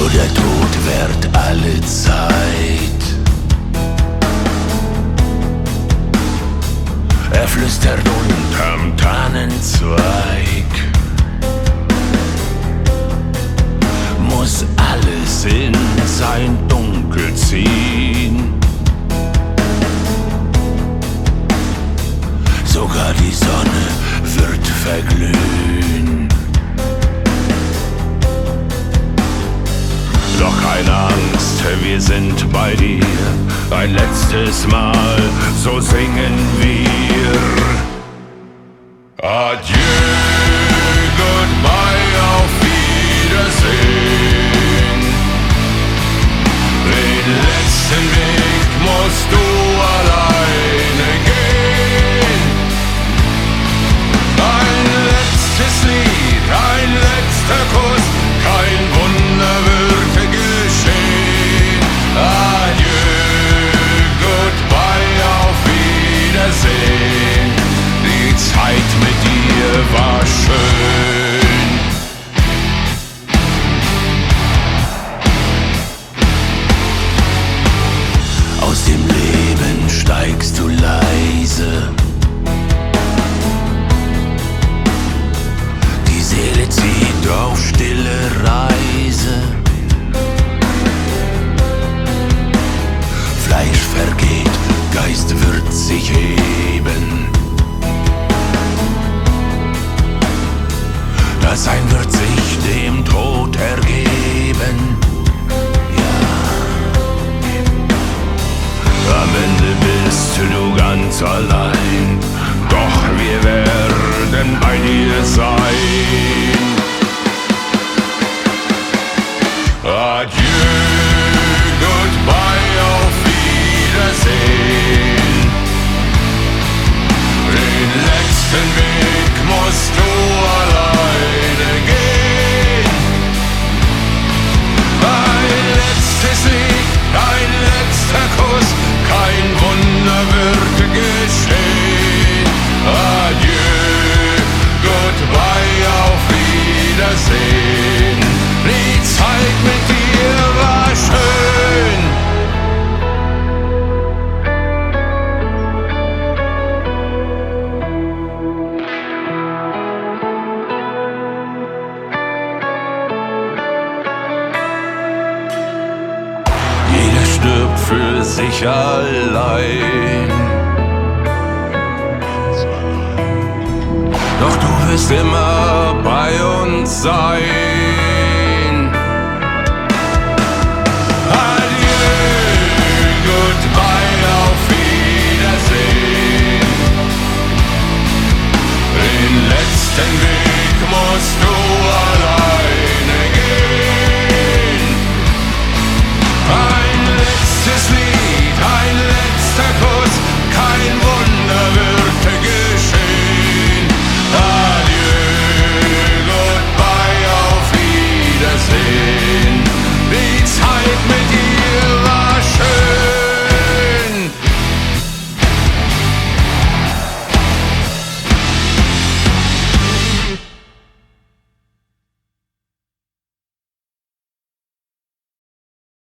Nur der Tod währt alle Zeit. Er flüstert und ein letztes Mal, so singen wir. Adieu. steigst du leise. Die Seele zieht auf stille Reise. Fleisch vergeht, Geist wird sich heben. deine Seite. stirbt für sich allein. Doch du wirst immer bei uns sein.